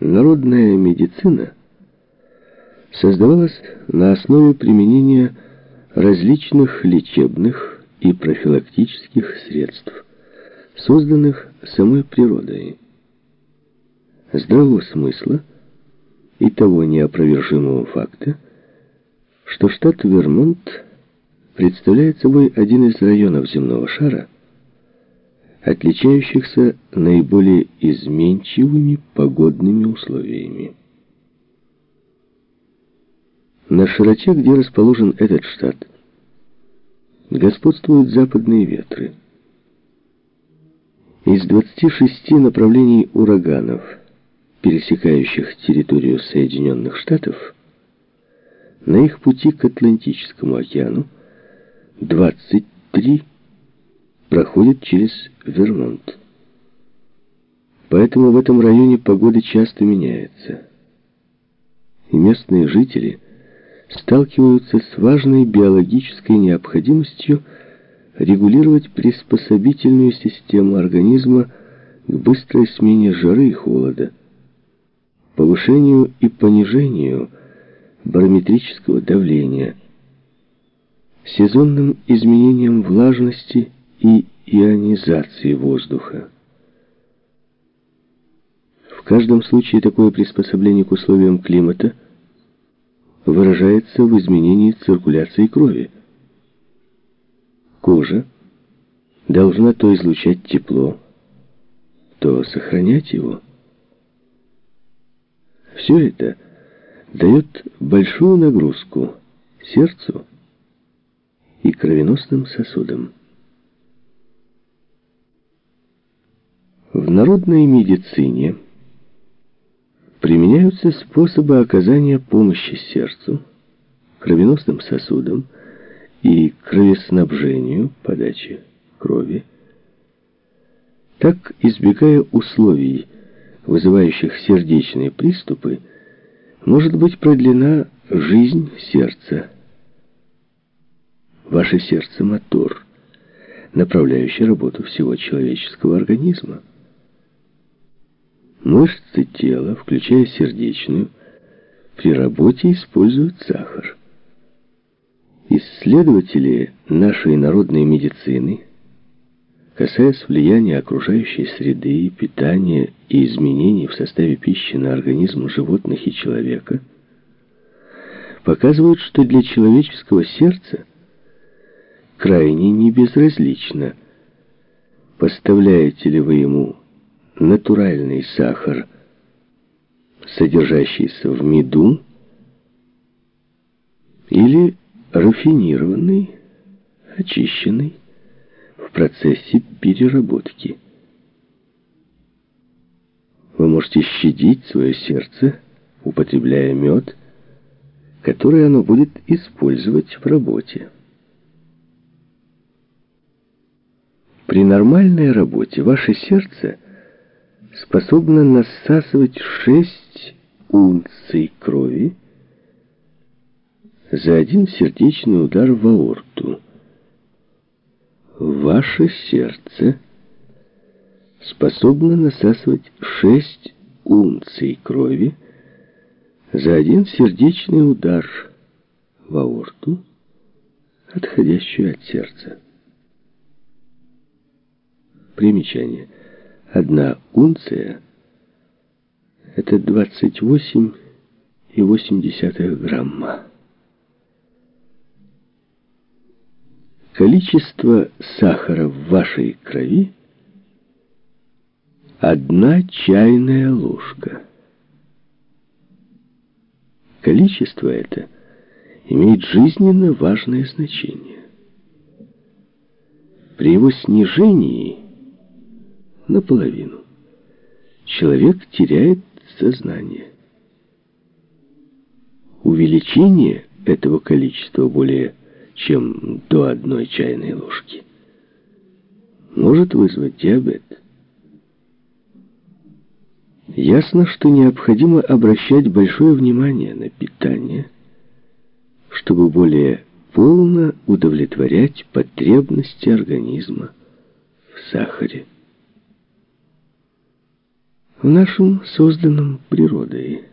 Народная медицина создавалась на основе применения различных лечебных и профилактических средств, созданных самой природой. Здравого смысла и того неопровержимого факта, что штат Вермонт представляет собой один из районов земного шара, отличающихся наиболее изменчивыми погодными условиями. На широте, где расположен этот штат, господствуют западные ветры. Из 26 направлений ураганов, пересекающих территорию Соединенных Штатов, на их пути к Атлантическому океану 23 проходят через Вермонт. Поэтому в этом районе погода часто меняется. И местные жители сталкиваются с важной биологической необходимостью регулировать приспособительную систему организма к быстрой смене жары и холода, повышению и понижению барометрического давления, сезонным изменениям влажности и ионизации воздуха. В каждом случае такое приспособление к условиям климата выражается в изменении циркуляции крови. Кожа должна то излучать тепло, то сохранять его. Все это дает большую нагрузку сердцу и кровеносным сосудам. В народной медицине применяются способы оказания помощи сердцу, кровеносным сосудам и кровеснабжению, подачи крови. Так, избегая условий, вызывающих сердечные приступы, может быть продлена жизнь сердца. Ваше сердце – мотор, направляющий работу всего человеческого организма. Мышцы тела, включая сердечную, при работе используют сахар. Исследователи нашей народной медицины, касаясь влияния окружающей среды, питания и изменений в составе пищи на организм животных и человека, показывают, что для человеческого сердца крайне небезразлично, поставляете ли вы ему натуральный сахар, содержащийся в меду, или рафинированный, очищенный в процессе переработки. Вы можете щадить свое сердце, употребляя мед, который оно будет использовать в работе. При нормальной работе ваше сердце – способна насасывать 6 унций крови за один сердечный удар в аорту. Ваше сердце способно насасывать 6 унций крови за один сердечный удар в аорту, отходящую от сердца. Примечание – Одна унция – это 28,8 грамма. Количество сахара в вашей крови – одна чайная ложка. Количество это имеет жизненно важное значение. При его снижении – наполовину. Человек теряет сознание. Увеличение этого количества более чем до одной чайной ложки может вызвать диабет. Ясно, что необходимо обращать большое внимание на питание, чтобы более полно удовлетворять потребности организма в сахаре. В нашем созданном природой.